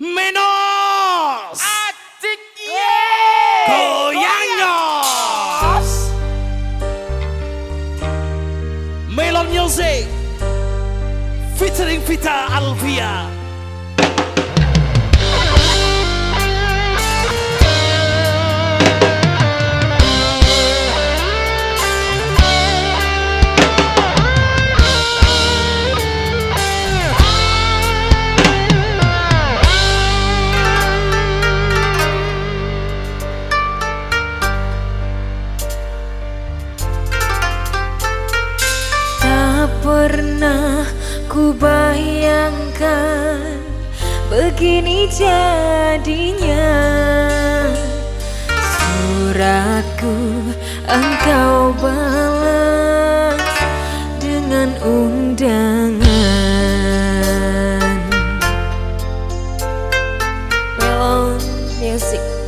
Menos. Adik ye Goyangnya Melon Music. Featuring Vita Alvia Ku bayangkan begini jadinya. Suratku engkau balas dengan undangan. Music.